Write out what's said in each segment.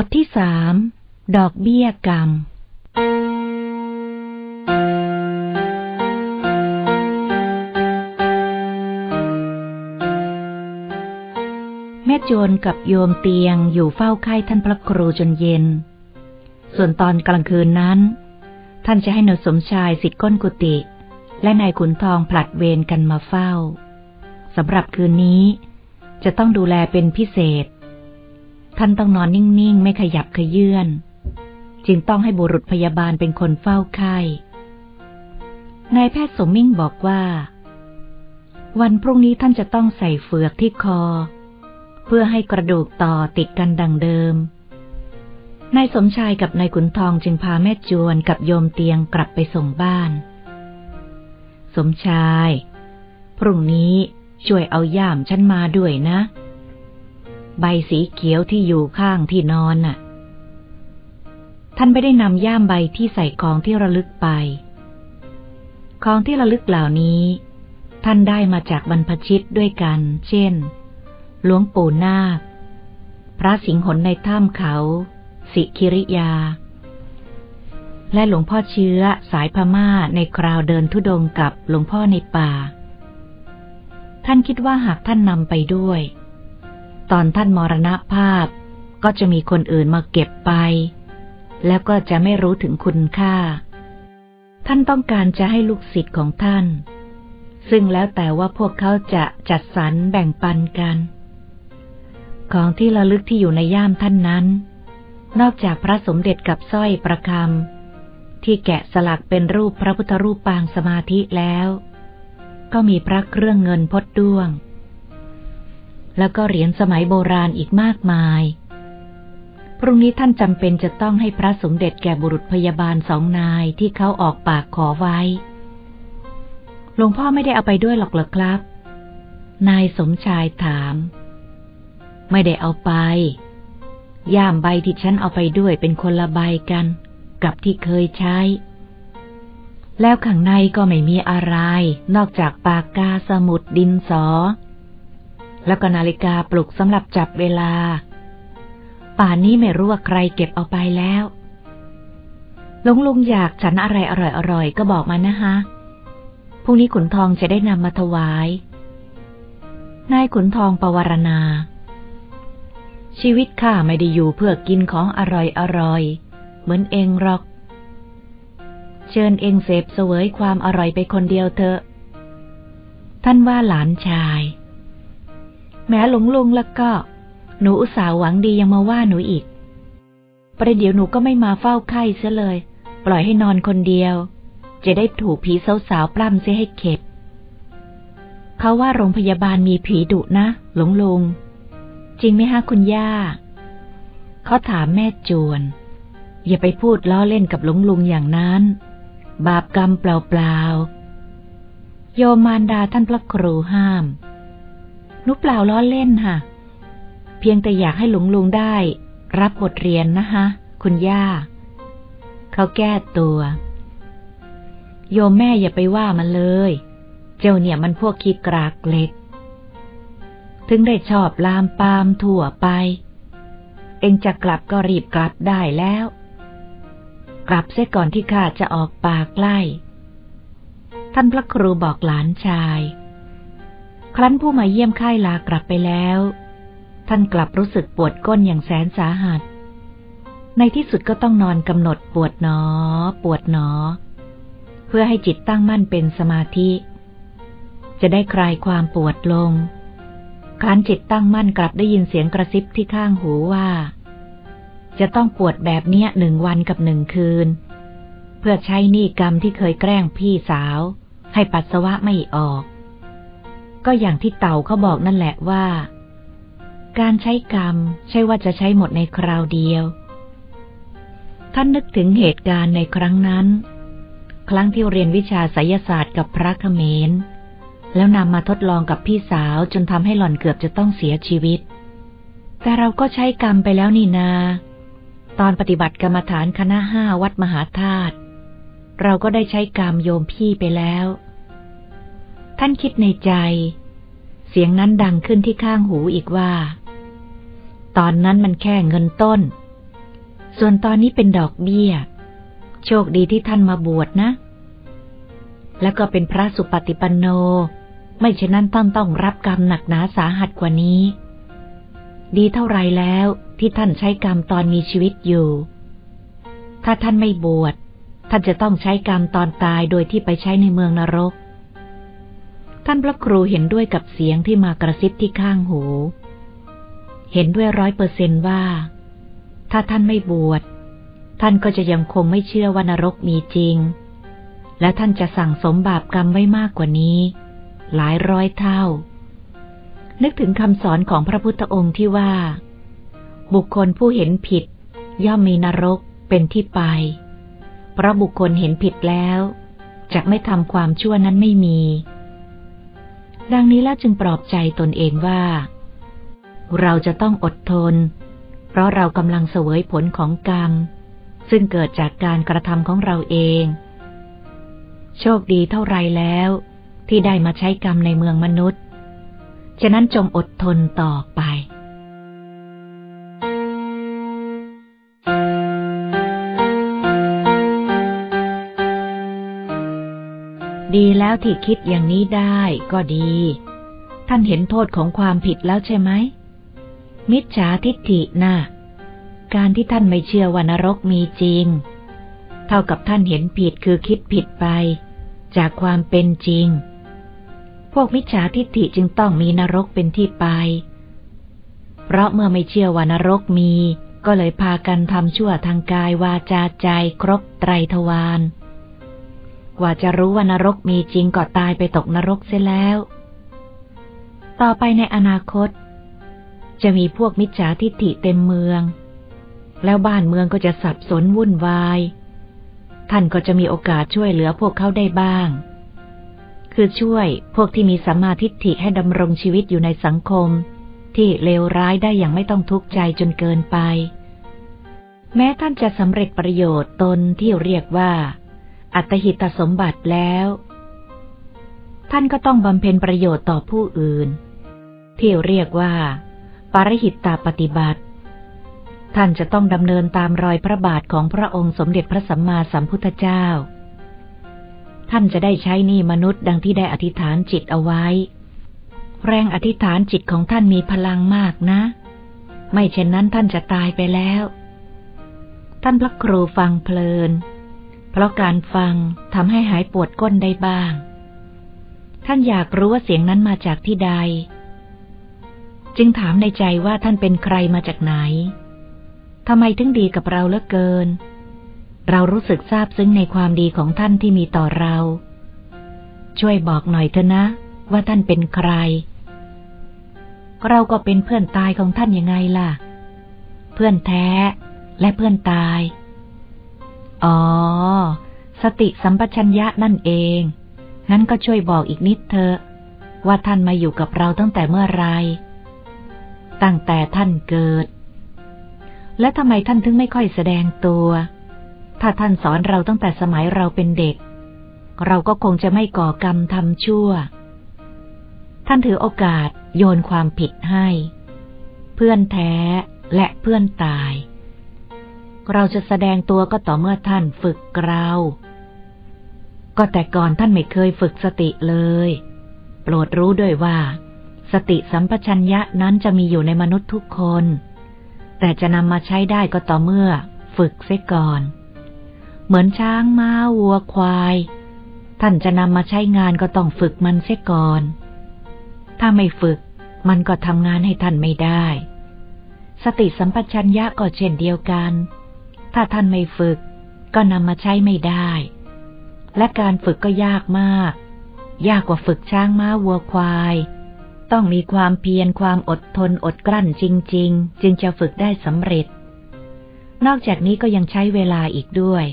บทที่สามดอกเบี้ยกรรม แม่โจรกับโยมเตียงอยู่เฝ้าไข้ท่านพระครูจนเย็น ส่วนตอนกลางคืนนั้น ท่านจะให้นายสมชายสิทธิ์ก้นกุฏิและนายขุนทองผลัดเวรกันมาเฝ้าสำหรับคืนนี้จะต้องดูแลเป็นพิเศษ ท่านต้องนอนนิ่งๆ ไม่ขยับขยื่น จึงต้องให้บุรุษพยาบาลเป็นคนเฝ้าไข้ นายแพทย์สมมิ่งบอกว่า วันพรุ่งนี้ท่านจะต้องใส่เฟือกที่คอ เพื่อให้กระดูกต่อติดกันดังเดิม นายสมชายกับนายขุนทองจึงพาแม่จวนกับโยมเตียงกลับไปส่งบ้าน สมชาย พรุ่งนี้ช่วยเอาย่ามฉันมาด้วยนะ ใบสีเขียวที่อยู่ข้างที่นอนน่ะ ท่านไม่ได้นำย่ามใบที่ใส่ของที่ระลึกไป ของที่ระลึกเหล่านี้ ท่านได้มาจากบรรพชิตด้วยกัน เช่น หลวงปู่นาค พระสิงหนในถ้ำเขา สิคิริยา และหลวงพ่อเชื้อสายพม่าในคราวเดินทุดงกับหลวงพ่อในป่า ท่านคิดว่าหากท่านนำไปด้วย ตอนท่านมรณภาพ ก็จะมีคนอื่นมาเก็บไป แล้วก็จะไม่รู้ถึงคุณค่า ท่านต้องการจะให้ลูกศิษย์ของท่าน ซึ่งแล้วแต่ว่าพวกเขาจะจัดสรรแบ่งปันกัน ของที่ระลึกที่อยู่ในย่ามท่านนั้น นอกจากพระสมเด็จกับสร้อยประคำที่แกะสลักเป็นรูปพระพุทธรูปปางสมาธิแล้ว ก็มีพระเครื่องเงินพดด้วง แล้วก็เหรียญสมัยโบราณอีกมากมาย พรุ่งนี้ท่านจำเป็นจะต้องให้พระสมเด็จแก่บุรุษพยาบาลสองนายที่เขาออกปากขอไว้ หลวงพ่อไม่ได้เอาไปด้วยหรอกเหรอครับ นายสมชายถาม ไม่ได้เอาไป ย่ามใบที่ฉันเอาไปด้วยเป็นคนละใบกัน กับที่เคยใช้ แล้วข้างในก็ไม่มีอะไร นอกจากปากกาสมุดดินสอ แล้วก็นาฬิกาปลุกสำหรับจับเวลา ป่านนี้ไม่รู้ว่าใครเก็บเอาไปแล้วลุงลุงอยากฉันอะไรอร่อยๆก็บอกมานะฮะพรุ่งนี้ขุนทองจะได้นำมาถวาย นายขุนทองปวารณา ชีวิตข้าไม่ได้อยู่เพื่อกินของอร่อยๆเหมือนเองหรอก เชิญเองเสพเสวยความอร่อยไปคนเดียวเถอะ ท่านว่าหลานชาย แม้หลงลุงแล้วก็ หนูอุตส่าห์หวังดียังมาว่าหนูอีก ประเดี๋ยวหนูก็ไม่มาเฝ้าไข้เสียเลย ปล่อยให้นอนคนเดียว จะได้ถูกผีสาวๆปล้ำเสียให้เข็ดเขาว่าโรงพยาบาลมีผีดุนะ หลงลุง จริงไหมฮะคุณย่าเขาถามแม่จวน อย่าไปพูดล้อเล่นกับหลงลุงอย่างนั้น บาปกรรมเปล่าๆโยมมารดาท่านพระครูห้าม นุเปล่าล้อเล่นค่ะ เพียงแต่อยากให้หลวงลุงได้ รับบทเรียนนะฮะคุณย่า เขาแก้ตัว โยมแม่อย่าไปว่ามันเลย เจ้าเนี่ยมันพวกขี้กรากเล็ก ถึงได้ชอบลามปามทั่วไป เองจะกลับก็รีบกลับได้แล้ว กลับเสียก่อนที่ข้าจะออกปากไล่ ท่านพระครูบอกหลานชาย ครั้นผู้มาเยี่ยมค่ายลากลับไปแล้ว ท่านกลับรู้สึกปวดก้นอย่างแสนสาหัส ในที่สุดก็ต้องนอนกำหนดปวดหนอ ปวดหนอ เพื่อให้จิตตั้งมั่นเป็นสมาธิ จะได้คลายความปวดลงครั้นจิตตั้งมั่นกลับได้ยินเสียงกระซิบที่ข้างหูว่า จะต้องปวดแบบเนี้ยหนึ่งวันกับหนึ่งคืน เพื่อใช้นี่กรรมที่เคยแกล้งพี่สาว ให้ปัสสาวะไม่ออก ก็อย่างที่เต่าเขาบอกนั่นแหละว่า การใช้กรรมใช่ว่าจะใช้หมดในคราวเดียว ท่านนึกถึงเหตุการณ์ในครั้งนั้น ครั้งที่เรียนวิชาไสยศาสตร์กับพระเขมร แล้วนำมาทดลองกับพี่สาวจนทำให้หล่อนเกือบจะต้องเสียชีวิต แต่เราก็ใช้กรรมไปแล้วนี่นา ตอนปฏิบัติกรรมฐานคณะห้าวัดมหาธาตุเราก็ได้ใช้กรรมโยมพี่ไปแล้ว ท่านคิดในใจ เสียงนั้นดังขึ้นที่ข้างหูอีกว่า ตอนนั้นมันแค่เงินต้น ส่วนตอนนี้เป็นดอกเบี้ย โชคดีที่ท่านมาบวชนะ แล้วก็เป็นพระสุปฏิปันโน ไม่เช่นนั้นต้องต้องรับกรรมหนักหนาสาหัสกว่านี้ ดีเท่าไรแล้วที่ท่านใช้กรรมตอนมีชีวิตอยู่ ถ้าท่านไม่บวชท่านจะต้องใช้กรรมตอนตายโดยที่ไปใช้ในเมืองนรก ท่านพระครูเห็นด้วยกับเสียงที่มากระซิบที่ข้างหู เห็นด้วยร้อยเปอร์เซนว่า ถ้าท่านไม่บวช ท่านก็จะยังคงไม่เชื่อว่านรกมีจริง และท่านจะสั่งสมบาปกรรมไว้มากกว่านี้ หลายร้อยเท่า นึกถึงคำสอนของพระพุทธองค์ที่ว่า บุคคลผู้เห็นผิด ย่อมมีนรกเป็นที่ไป เพราะบุคคลเห็นผิดแล้วจะไม่ทำความชั่วนั้นไม่มี ดังนี้แล้วจึงปลอบใจตนเองว่า เราจะต้องอดทน เพราะเรากำลังเสวยผลของกรรม ซึ่งเกิดจากการกระทำของเราเอง โชคดีเท่าไรแล้ว ที่ได้มาใช้กรรมในเมืองมนุษย์ ฉะนั้นจงอดทนต่อไป ดีแล้วที่คิดอย่างนี้ได้ก็ดี ท่านเห็นโทษของความผิดแล้วใช่ไหม มิจฉาทิฏฐินะ่ะ การที่ท่านไม่เชื่อว่านรกมีจริง เท่ากับท่านเห็นผิดคือคิดผิดไป จากความเป็นจริง พวกมิจฉาทิฏฐิจึงต้องมีนรกเป็นที่ไป เพราะเมื่อไม่เชื่อว่านรกมี ก็เลยพากันทำชั่วทางกายวาจาใจครบไตรทวาร กว่าจะรู้ว่านรกมีจริงก็ตายไปตกนรกเสียแล้ว ต่อไปในอนาคต จะมีพวกมิจฉาทิฏฐิเต็มเมือง แล้วบ้านเมืองก็จะสับสนวุ่นวาย ท่านก็จะมีโอกาสช่วยเหลือพวกเขาได้บ้าง คือช่วยพวกที่มีสัมมาทิฏฐิให้ดำรงชีวิตอยู่ในสังคม ที่เลวร้ายได้อย่างไม่ต้องทุกข์ใจจนเกินไป แม้ท่านจะสำเร็จประโยชน์ตนที่เรียกว่า อัตหิตสมบัติแล้ว ท่านก็ต้องบำเพ็ญประโยชน์ต่อผู้อื่น ที่เรียกว่า ปารหิตตาปฏิบัติ ท่านจะต้องดำเนินตามรอยพระบาทของพระองค์สมเด็จพระสัมมาสัมพุทธเจ้า ท่านจะได้ใช้นี่มนุษย์ดังที่ได้อธิษฐานจิตเอาไว้ แรงอธิษฐานจิตของท่านมีพลังมากนะ ไม่เช่นนั้นท่านจะตายไปแล้ว ท่านพระครูฟังเพลิน เพราะการฟังทำให้หายปวดก้นได้บ้าง ท่านอยากรู้ว่าเสียงนั้นมาจากที่ใด จึงถามในใจว่าท่านเป็นใครมาจากไหนทำไมถึงดีกับเราเหลือเกิน เรารู้สึกซาบซึ้งในความดีของท่านที่มีต่อเรา ช่วยบอกหน่อยเถอะนะ ว่าท่านเป็นใคร เราก็เป็นเพื่อนตายของท่านยังไงล่ะ เพื่อนแท้และเพื่อนตาย อ๋อ สติสัมปชัญญะนั่นเอง งั้นก็ช่วยบอกอีกนิดเถอะ ว่าท่านมาอยู่กับเราตั้งแต่เมื่อไร ตั้งแต่ท่านเกิด และทำไมท่านถึงไม่ค่อยแสดงตัว ถ้าท่านสอนเราตั้งแต่สมัยเราเป็นเด็ก เราก็คงจะไม่ก่อกรรมทำชั่ว ท่านถือโอกาสโยนความผิดให้ เพื่อนแท้และเพื่อนตาย เราจะแสดงตัวก็ต่อเมื่อท่านฝึกเราก็แต่ก่อนท่านไม่เคยฝึกสติเลย โปรดรู้ด้วยว่า สติสัมปชัญญะนั้นจะมีอยู่ในมนุษย์ทุกคน แต่จะนำมาใช้ได้ก็ต่อเมื่อ ฝึกเสียก่อน เหมือนช้างม้าวัวควาย ท่านจะนำมาใช้งานก็ต้องฝึกมันเสียก่อน ถ้าไม่ฝึก มันก็ทำงานให้ท่านไม่ได้ สติสัมปชัญญะก็เช่นเดียวกัน ถ้าท่านไม่ฝึก ก็นำมาใช้ไม่ได้ และการฝึกก็ยากมาก ยากกว่าฝึกช้างม้าวัวควาย ต้องมีความเพียรความอดทนอดกลั้นจริง ๆ จึงจะฝึกได้สำเร็จ นอกจากนี้ก็ยังใช้เวลาอีกด้วย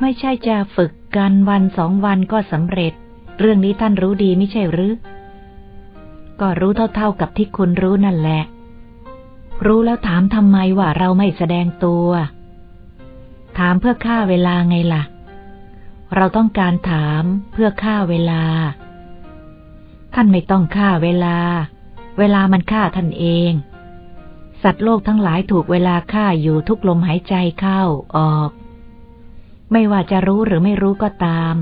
ไม่ใช่จะฝึกกันวันสองวันก็สำเร็จ เรื่องนี้ท่านรู้ดีไม่ใช่หรือ ก็รู้เท่าๆกับที่คุณรู้นั่นแหละรู้แล้วถามทำไมว่าเราไม่แสดงตัว ถามเพื่อฆ่าเวลาไงล่ะ เราต้องการถามเพื่อฆ่าเวลา ท่านไม่ต้องฆ่าเวลา เวลามันฆ่าท่านเองสสัตว์โลกทั้งหลายถูกเวลาฆ่าอยู่ทุกลมหายใจเข้าออก ไม่ว่าจะรู้หรือไม่รู้ก็ตาม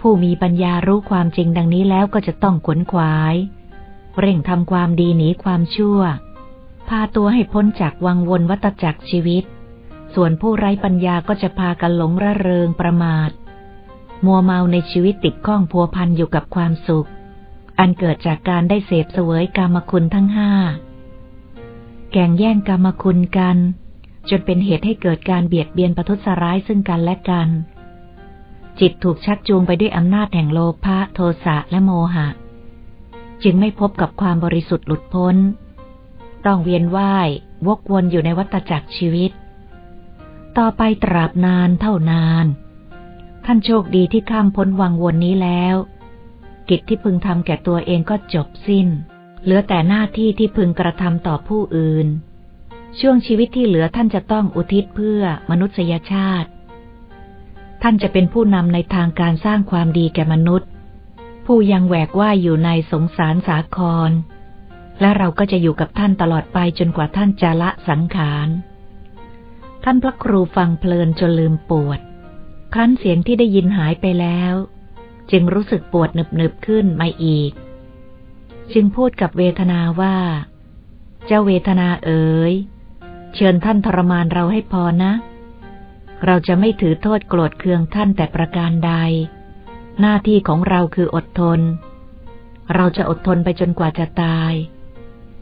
ผู้มีปัญญารู้ความจริงดังนี้แล้วก็จะต้องขวนขวาย เร่งทำความดีหนีความชั่ว พาตัวให้พ้นจากวังวนวัตจักรชีวิต ส่วนผู้ไร้ปัญญาก็จะพากันหลงระเริงประมาท มัวเมาในชีวิตติดข้องพัวพันอยู่กับความสุข อันเกิดจากการได้เสพเสวยกรรมคุณทั้งห้า แก่งแย่งกรรมคุณกัน จนเป็นเหตุให้เกิดการเบียดเบียนประทุษร้ายซึ่งกันและกัน จิตถูกชักจูงไปด้วยอำนาจแห่งโลภะโทสะและโมหะ จึงไม่พบกับความบริสุทธิ์หลุดพ้น ต้องเวียนว่าย วกวนอยู่ในวัฏจักรชีวิต ต่อไปตราบนานเท่านาน ท่านโชคดีที่ข้ามพ้นวังวนนี้แล้ว กิจที่พึงทำแก่ตัวเองก็จบสิ้น เหลือแต่หน้าที่ที่พึงกระทำต่อผู้อื่น ช่วงชีวิตที่เหลือท่านจะต้องอุทิศเพื่อมนุษยชาติ ท่านจะเป็นผู้นำในทางการสร้างความดีแก่มนุษย์ ผู้ยังแหวกว่ายอยู่ในสงสารสาคร และเราก็จะอยู่กับท่านตลอดไปจนกว่าท่านจะละสังขาร ท่านพระครูฟังเพลินจนลืมปวด ครั้นเสียงที่ได้ยินหายไปแล้ว จึงรู้สึกปวดหนึบๆขึ้นมาอีก จึงพูดกับเวทนาว่า เจ้าเวทนาเอ๋ย เชิญท่านทรมานเราให้พอนะ เราจะไม่ถือโทษโกรธเคืองท่านแต่ประการใด หน้าที่ของเราคืออดทน เราจะอดทนไปจนกว่าจะตาย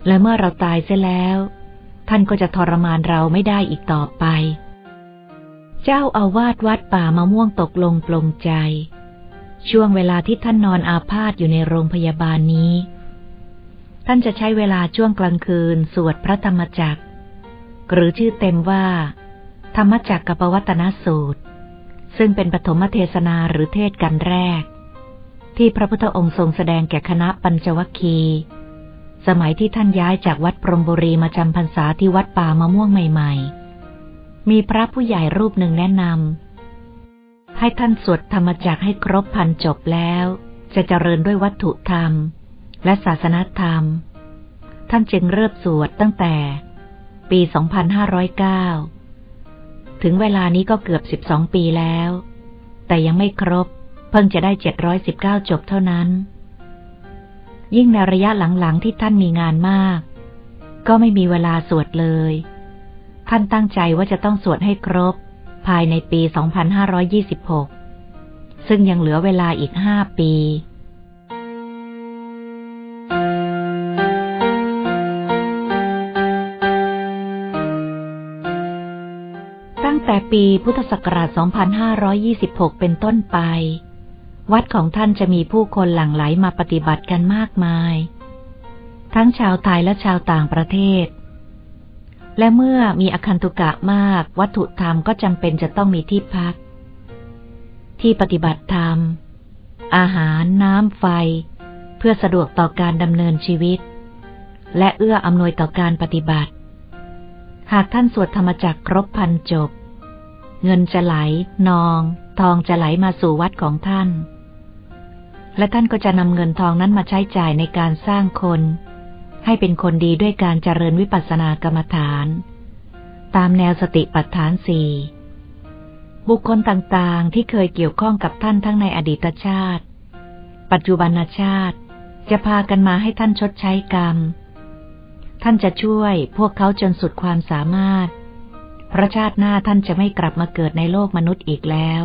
และเมื่อเราตายเสียแล้ว ท่านก็จะทรมานเราไม่ได้อีกต่อไป เจ้าอาวาสวัดป่ามะม่วงตกลงปลงใจ ช่วงเวลาที่ท่านนอนอาพาธอยู่ในโรงพยาบาลนี้ ท่านจะใช้เวลาช่วงกลางคืนสวดพระธรรมจักร หรือชื่อเต็มว่า ธรรมจักรกับวัตนสูตร ซึ่งเป็นปฐมเทศนาหรือเทศกันแรก ที่พระพุทธองค์ทรงแสดงแก่คณะปัญจวัคคี สมัยที่ท่านย้ายจากวัดพรมบุรีมาจำพรรษาที่วัดป่ามะม่วงใหม่ ๆ มีพระผู้ใหญ่รูปหนึ่งแนะนำให้ท่านสวดธรรมจักให้ครบพันจบแล้ว จะเจริญด้วยวัตถุธรรม และศาสนธรรม ท่านจึงเริ่มสวดตั้งแต่ ปี 2509 ถึงเวลานี้ก็เกือบ 12 ปีแล้ว แต่ยังไม่ครบ เพิ่งจะได้ 719 จบเท่านั้น ยิ่งในระยะหลังๆที่ท่านมีงานมาก ก็ไม่มีเวลาสวดเลย ท่านตั้งใจว่าจะต้องสวดให้ครบ ภายในปี 2526 ซึ่งยังเหลือเวลาอีกห้าปีแต่ปีพุทธศักราช 2526 เป็นต้นไป วัดของท่านจะมีผู้คนหลั่งไหลมาปฏิบัติกันมากมาย ทั้งชาวไทยและชาวต่างประเทศ และเมื่อมีอคันตุกะมาก วัตถุธรรมก็จำเป็นจะต้องมีที่พัก ที่ปฏิบัติธรรม อาหารน้ำไฟ เพื่อสะดวกต่อการดำเนินชีวิต และเอื้ออำนวยต่อการปฏิบัติ หากท่านสวดธรรมจักครบพันจบ เงินจะไหล นอง ทองจะไหลมาสู่วัดของท่าน และท่านก็จะนำเงินทองนั้นมาใช้จ่ายในการสร้างคน ให้เป็นคนดีด้วยการเจริญวิปัสสนากรรมฐาน ตามแนวสติปัฏฐานสี่บุคคลต่างๆ ที่เคยเกี่ยวข้องกับท่านทั้งในอดีตชาติ ปัจจุบันชาติ จะพากันมาให้ท่านชดใช้กรรม ท่านจะช่วยพวกเขาจนสุดความสามารถ พระชาติหน้าท่านจะไม่กลับมาเกิดในโลกมนุษย์อีกแล้ว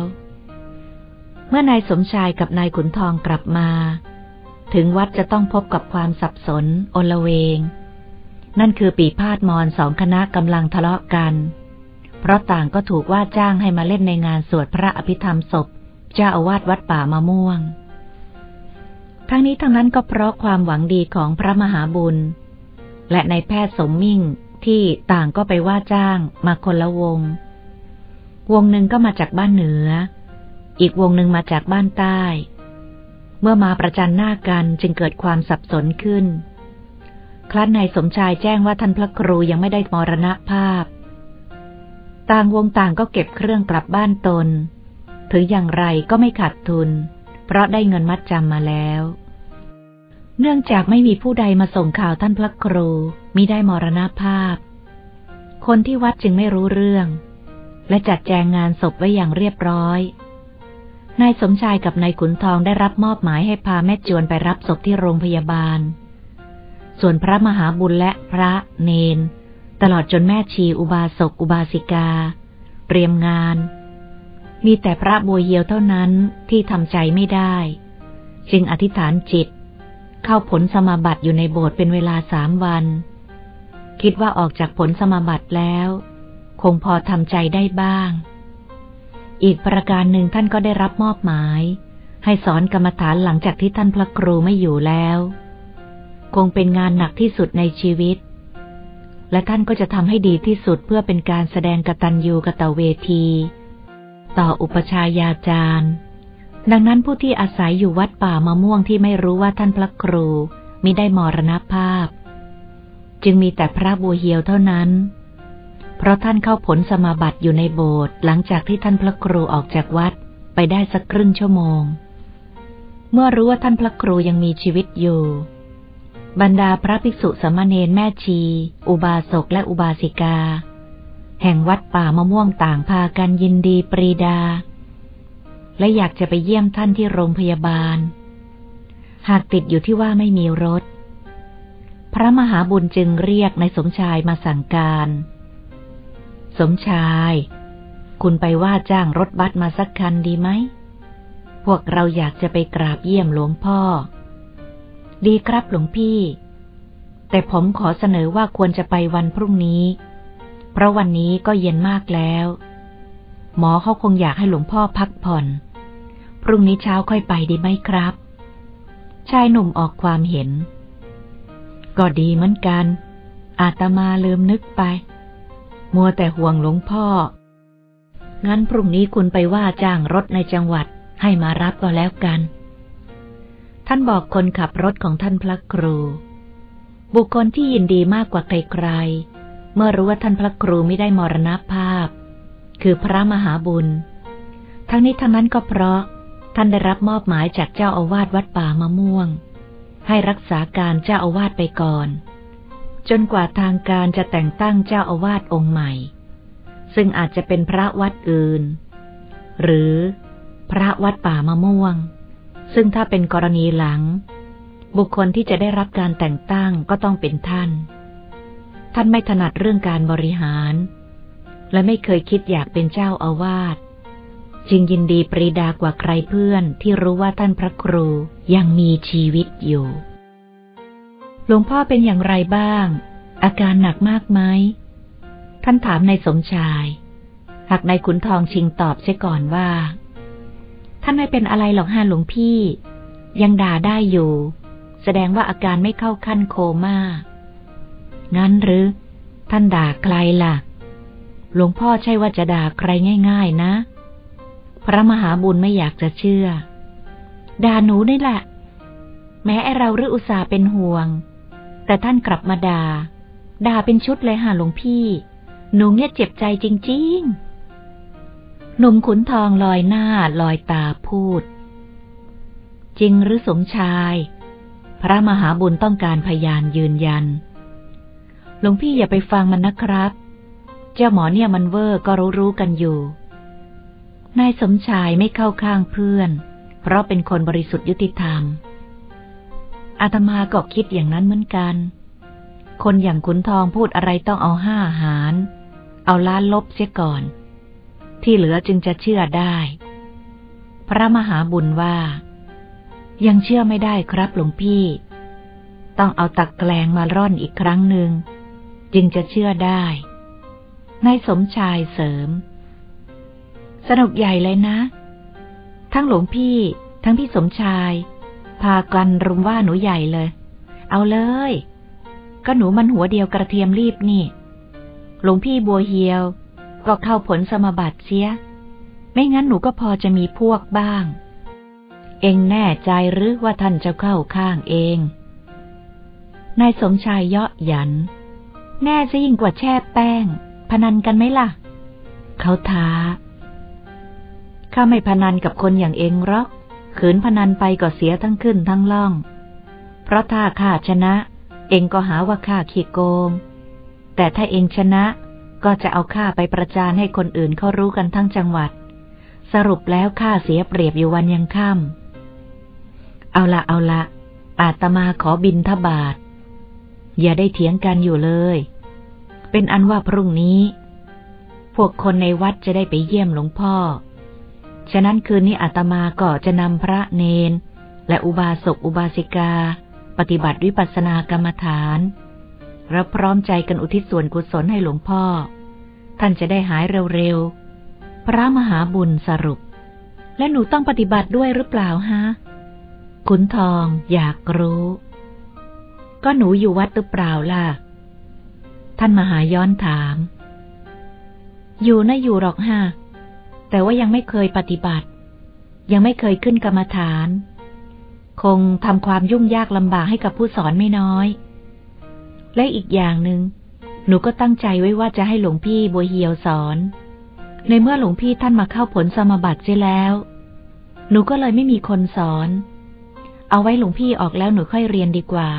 เมื่อนายสมชายกับนายขุนทองกลับมา ถึงวัดจะต้องพบกับความสับสนโอลเวง นั่นคือปีพาดมอนสองคณะกำลังทะเลาะกัน เพราะต่างก็ถูกว่าจ้างให้มาเล่นในงานสวดพระอภิธรรมศพ เจ้าอาวาสวัดป่ามะม่วง ทั้งนี้ทั้งนั้นก็เพราะความหวังดีของพระมหาบุญ และในแพทย์สมมิ่งที่ต่างก็ไปว่าจ้างมาคนละวง วงหนึ่งก็มาจากบ้านเหนือ อีกวงหนึ่งมาจากบ้านใต้ เมื่อมาประจันหน้ากันจึงเกิดความสับสนขึ้น ครั้นนายสมชายแจ้งว่าท่านพระครูยังไม่ได้มรณภาพ ต่างวงต่างก็เก็บเครื่องกลับบ้านตน ถึงอย่างไรก็ไม่ขาดทุน เพราะได้เงินมัดจำมาแล้ว เนื่องจากไม่มีผู้ใดมาส่งข่าวท่านพระครูมิได้มรณภาพ คนที่วัดจึงไม่รู้เรื่อง และจัดแจงงานศพไว้อย่างเรียบร้อย นายสมชายกับนายขุนทองได้รับมอบหมายให้พาแม่จวนไปรับศพที่โรงพยาบาล ส่วนพระมหาบุญและพระเนน ตลอดจนแม่ชีอุบาสกอุบาสิกา เตรียมงาน มีแต่พระบัวเยียวเท่านั้นที่ทำใจไม่ได้ จึงอธิษฐานจิต เข้าผลสมาบัติอยู่ในโบสถ์เป็นเวลาสามวัน คิดว่าออกจากผลสมาบัติแล้ว คงพอทำใจได้บ้าง อีกประการหนึ่งท่านก็ได้รับมอบหมาย ให้สอนกรรมฐานหลังจากที่ท่านพระครูไม่อยู่แล้ว คงเป็นงานหนักที่สุดในชีวิต และท่านก็จะทำให้ดีที่สุดเพื่อเป็นการแสดงกตัญญูกตเวที ต่ออุปชายาจารย์ ดังนั้นผู้ที่อาศัยอยู่วัดป่ามะม่วงที่ไม่รู้ว่าท่านพระครูมิได้มรณภาพ จึงมีแต่พระบัวเหียวเท่านั้น เพราะท่านเข้าผลสมาบัติอยู่ในโบสถ์หลังจากที่ท่านพระครูออกจากวัดไปได้สักครึ่งชั่วโมง เมื่อรู้ว่าท่านพระครูยังมีชีวิตอยู่ บรรดาพระภิกษุสมณเณรแม่ชี อุบาสกและอุบาสิกา แห่งวัดป่ามะม่วงต่างพากันยินดีปรีดา และอยากจะไปเยี่ยมท่านที่โรงพยาบาล หากติดอยู่ที่ว่าไม่มีรถ พระมหาบุญจึงเรียกในสมชายมาสั่งการ สมชาย คุณไปว่าจ้างรถบัสมาสักคันดีไหม พวกเราอยากจะไปกราบเยี่ยมหลวงพ่อ ดีครับหลวงพี่ แต่ผมขอเสนอว่าควรจะไปวันพรุ่งนี้ เพราะวันนี้ก็เย็นมากแล้ว หมอเขาคงอยากให้หลวงพ่อพักผ่อน พรุ่งนี้เช้าค่อยไปดีไหมครับ ชายหนุ่มออกความเห็น ก็ดีเหมือนกัน อาตมาลืมนึกไป มัวแต่ห่วงหลวงพ่อ งั้นพรุ่งนี้คุณไปว่าจ้างรถในจังหวัดให้มารับก็แล้วกัน ท่านบอกคนขับรถของท่านพระครู บุคคลที่ยินดีมากกว่าใครๆ เมื่อรู้ว่าท่านพระครูไม่ได้มรณภาพ คือพระมหาบุญ ทั้งนี้ทั้งนั้นก็เพราะท่านได้รับมอบหมายจากเจ้าอาวาสวัดป่ามะม่วง ให้รักษาการเจ้าอาวาสไปก่อน จนกว่าทางการจะแต่งตั้งเจ้าอาวาสองค์ใหม่ ซึ่งอาจจะเป็นพระวัดอื่น หรือพระวัดป่ามะม่วง ซึ่งถ้าเป็นกรณีหลัง บุคคลที่จะได้รับการแต่งตั้งก็ต้องเป็นท่าน ท่านไม่ถนัดเรื่องการบริหาร และไม่เคยคิดอยากเป็นเจ้าอาวาสจึงยินดีปรีดากว่าใครเพื่อนที่รู้ว่าท่านพระครูยังมีชีวิตอยู่ หลวงพ่อเป็นอย่างไรบ้าง อาการหนักมากไหม ท่านถามในสมชาย หากนายขุนทองชิงตอบเสียก่อนว่า ท่านไม่เป็นอะไรหรอกฮะหลวงพี่ ยังด่าได้อยู่ แสดงว่าอาการไม่เข้าขั้นโคมา่า งั้นหรือ ท่านด่าใครล่ะ หลวงพ่อใช่ว่าจะด่าใครง่าย ๆ นะ พระมหาบุญไม่อยากจะเชื่อ ด่าหนูนี่แหละแม้ไอเราหรืออุตส่าห์เป็นห่วง แต่ท่านกลับมาด่า ด่าเป็นชุดเลยฮะหลวงพี่ หนูเนี่ยเจ็บใจจริงๆ หนุ่มขุนทองลอยหน้าลอยตาพูด จริงหรือสมชาย พระมหาบุญต้องการพยานยืนยัน หลวงพี่อย่าไปฟังมันนะครับ เจ้าหมอเนี่ยมันเวอร์ก็รู้รู้กันอยู่ นายสมชายไม่เข้าข้างเพื่อน เพราะเป็นคนบริสุทธิ์ยุติธรรม อาตมาก็คิดอย่างนั้นเหมือนกัน คนอย่างขุนทองพูดอะไรต้องเอาห้าหาร เอาล้านลบเสียก่อน ที่เหลือจึงจะเชื่อได้ พระมหาบุญว่า ยังเชื่อไม่ได้ครับหลวงพี่ ต้องเอาตักแกลงมาร่อนอีกครั้งหนึ่ง จึงจะเชื่อได้นายสมชายเสริม สนุกใหญ่เลยนะ ทั้งหลวงพี่ ทั้งพี่สมชาย พากันรุมว่าหนูใหญ่เลย เอาเลย ก็หนูมันหัวเดียวกระเทียมรีบนี่หลวงพี่บัวเฮียว ก็เข้าผลสมบัติเสีย ไม่งั้นหนูก็พอจะมีพวกบ้าง เองแน่ใจหรือว่าท่านจะเข้าข้างเอง นายสมชายเยาะหยัน แน่จะยิ่งกว่าแช่แป้ง พนันกันไหมล่ะ เขาท้า ข้าไม่พนันกับคนอย่างเองหรอก ขืนพนันไปก็เสียทั้งขึ้นทั้งล่อง เพราะถ้าข้าชนะ เองก็หาว่าข้าขี้โกง แต่ถ้าเองชนะก็จะเอาข้าไปประจานให้คนอื่นเขารู้กันทั้งจังหวัด สรุปแล้วข้าเสียเปรียบอยู่วันยังค่ำเอาละเอาละอาตมาขอบินทบาท อย่าได้เถียงกันอยู่เลย เป็นอันว่าพรุ่งนี้ พวกคนในวัดจะได้ไปเยี่ยมหลวงพ่อ ฉะนั้นคืนนี้อาตมาก็จะนำพระเนน และอุบาสกอุบาสิกา ปฏิบัติวิปัสสนากรรมฐานรับพร้อมใจกันอุทิศส่วนกุศลให้หลวงพ่อ ท่านจะได้หายเร็วๆ พระมหาบุญสรุป และหนูต้องปฏิบัติด้วยหรือเปล่าฮะขุนทองอยากรู้ ก็หนูอยู่วัดหรือเปล่าล่ะ ท่านมหาย้อนถาม อยู่นะอยู่หรอกฮะ แต่ว่ายังไม่เคยปฏิบัติ ยังไม่เคยขึ้นกรรมฐาน คงทำความยุ่งยากลำบากให้กับผู้สอนไม่น้อย และอีกอย่างหนึง่งหนูก็ตั้งใจไว้ว่าจะให้หลวงพี่บัวเหียวสอน ในเมื่อหลวงพี่ท่านมาเข้าผลสมบัติเสียแล้ว หนูก็เลยไม่มีคนสอน เอาไว้หลวงพี่ออกแล้วหนูค่อยเรียนดีกว่า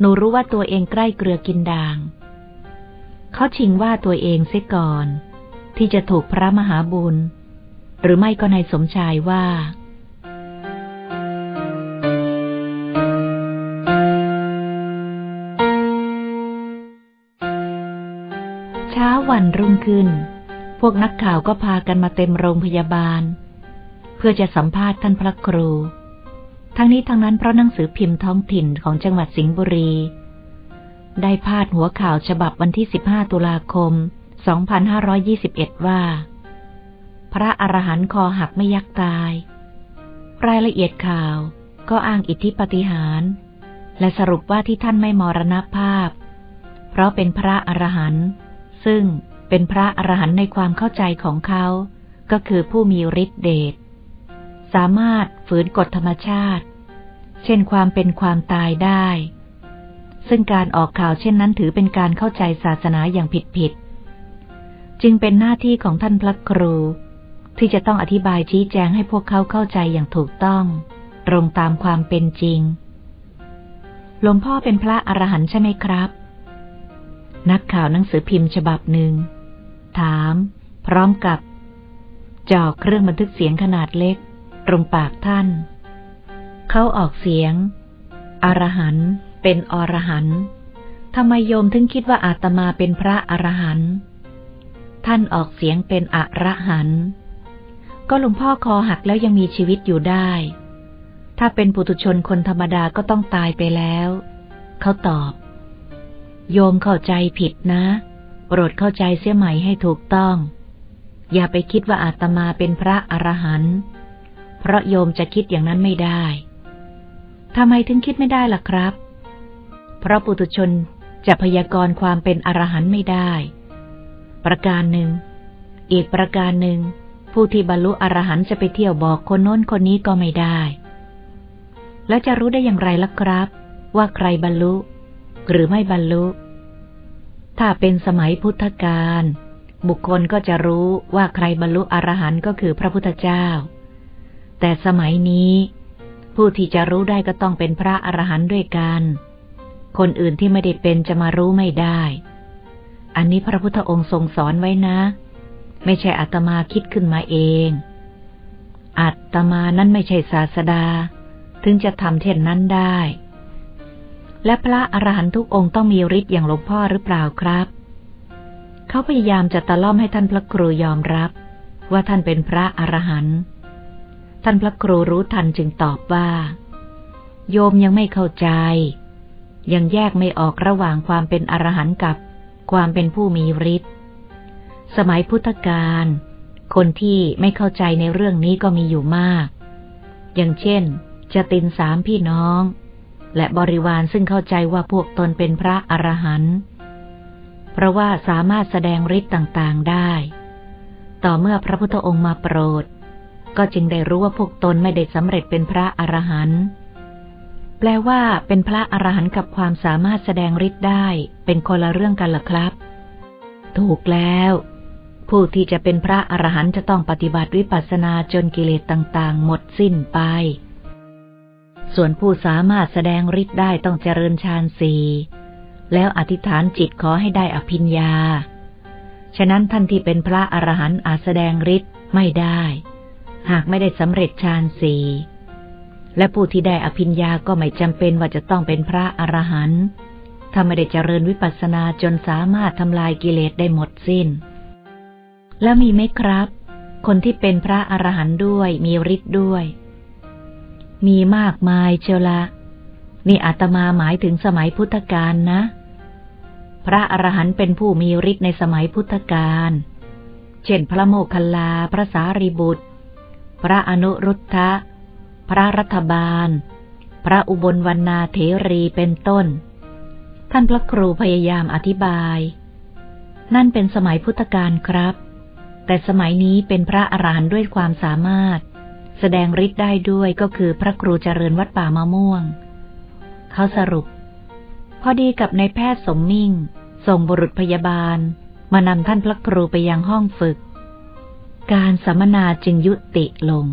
หนูรู้ว่าตัวเองใกล้เกลือกินด่าง เขาชิงว่าตัวเองเสียก่อน ที่จะถูกพระมหาบุญ หรือไม่ก็นายสมชายว่า เช้าวันรุ่งขึ้น พวกนักข่าวก็พากันมาเต็มโรงพยาบาล เพื่อจะสัมภาษณ์ท่านพระครู ทั้งนี้ทั้งนั้นเพราะหนังสือพิมพ์ท้องถิ่นของจังหวัดสิงห์บุรี ได้พาดหัวข่าวฉบับวันที่ 15 ตุลาคม 2521 ว่า พระอรหันต์คอหักไม่ยักตาย รายละเอียดข่าวก็อ้างอิทธิปฏิหาร และสรุปว่าที่ท่านไม่มรณภาพ เพราะเป็นพระอรหันต์ซึ่งเป็นพระอรหันต์ในความเข้าใจของเขา ก็คือผู้มีฤทธิเดชสามารถฝืนกฎธรรมชาติ เช่นความเป็นความตายได้ ซึ่งการออกข่าวเช่นนั้นถือเป็นการเข้าใจศาสนาอย่างผิดๆ จึงเป็นหน้าที่ของท่านพระครู ที่จะต้องอธิบายชี้แจงให้พวกเขาเข้าใจอย่างถูกต้อง ตรงตามความเป็นจริง หลวงพ่อเป็นพระอรหันต์ใช่ไหมครับ นักข่าวหนังสือพิมพ์ฉบับหนึ่ง ถาม พร้อมกับจอเครื่องบันทึกเสียงขนาดเล็ก ตรงปากท่าน เขาออกเสียง อรหันต์เป็นอรหันต์ทำไมโยมถึงคิดว่าอาตมาเป็นพระอรหันต์ ท่านออกเสียงเป็นอระหันต์ก็หลวงพ่อคอหักแล้วยังมีชีวิตอยู่ได้ ถ้าเป็นปุถุชนคนธรรมดาก็ต้องตายไปแล้ว เขาตอบ โยมเข้าใจผิดนะ โปรดเข้าใจเสียใหม่ให้ถูกต้อง อย่าไปคิดว่าอาตมาเป็นพระอรหันต์ เพราะโยมจะคิดอย่างนั้นไม่ได้ ทำไมถึงคิดไม่ได้ล่ะครับ เพราะปุถุชนจะพยากรณ์ความเป็นอรหันต์ไม่ได้ ประการหนึ่ง อีกประการหนึ่ง ผู้ที่บรรลุอรหันต์จะไปเที่ยวบอกคนโน้นคนนี้ก็ไม่ได้ แล้วจะรู้ได้อย่างไรล่ะครับ ว่าใครบรรลุ หรือไม่บรรลุ ถ้าเป็นสมัยพุทธกาลบุคคลก็จะรู้ว่าใครบรรลุอรหันต์ก็คือพระพุทธเจ้า แต่สมัยนี้ ผู้ที่จะรู้ได้ก็ต้องเป็นพระอรหันต์ด้วยกัน คนอื่นที่ไม่ได้เป็นจะมารู้ไม่ได้ อันนี้พระพุทธองค์ทรงสอนไว้นะ ไม่ใช่อัตมาคิดขึ้นมาเอง อัตมานั้นไม่ใช่ศาสดา ถึงจะทำเท่นนั้นได้ และพระอรหันตุกองค์ต้องมีฤทธิ์อย่างหลวงพ่อหรือเปล่าครับ เขาพยายามจะตะล่อมให้ท่านพระครูยอมรับ ว่าท่านเป็นพระอรหันต์ท่านพระครูรู้ทันจึงตอบว่า โยมยังไม่เข้าใจ ยังแยกไม่ออกระหว่างความเป็นอรหันต์กับ ความเป็นผู้มีฤทธิ์ สมัยพุทธกาล คนที่ไม่เข้าใจในเรื่องนี้ก็มีอยู่มาก อย่างเช่น จะตินสามพี่น้อง และบริวารซึ่งเข้าใจว่าพวกตนเป็นพระอรหันต์ เพราะว่าสามารถแสดงฤทธิ์ต่างๆได้ ต่อเมื่อพระพุทธองค์มาโปรด ก็จึงได้รู้ว่าพวกตนไม่ได้สำเร็จเป็นพระอรหันต์ แปลว่าเป็นพระอรหันต์กับความสามารถแสดงฤทธิ์ได้ เป็นคนละเรื่องกันหรอครับ ถูกแล้ว ผู้ที่จะเป็นพระอรหันต์จะต้องปฏิบัติวิปัสสนาจนกิเลสต่างๆ หมดสิ้นไป ส่วนผู้สามารถแสดงฤทธิ์ได้ต้องเจริญฌานสีแล้วอธิษฐานจิตขอให้ได้อภิญญา ฉะนั้นท่านที่เป็นพระอรหันต์อาจแสดงฤทธิ์ไม่ได้ หากไม่ได้สำเร็จฌานสี่ และผู้ที่ได้อภิญญาก็ไม่จำเป็นว่าจะต้องเป็นพระอรหันต์ถ้าไม่ได้เจริญวิปัสสนาจนสามารถทำลายกิเลสได้หมดสิ้น แล้วมีไหมครับ คนที่เป็นพระอรหันต์ด้วยมีฤทธิ์ด้วย มีมากมายเชียวละนี่อาตมาหมายถึงสมัยพุทธกาลนะ พระอรหันต์เป็นผู้มีฤทธิ์ในสมัยพุทธกาลเช่นพระโมคคัลลา พระสารีบุตร พระอนุรุทธะ พระรัฐบาล พระอุบลวรรณาเถรีเป็นต้น ท่านพระครูพยายามอธิบาย นั่นเป็นสมัยพุทธกาลครับ แต่สมัยนี้เป็นพระอรหันต์ด้วยความสามารถ แสดงฤทธิ์ได้ด้วยก็คือพระครูเจริญวัดป่ามะม่วง เขาสรุป พอดีกับในแพทย์สมมิ่ง ส่งบุรุษพยาบาล มานำท่านพระครูไปยังห้องฝึกการสัมมนาจึงยุติลง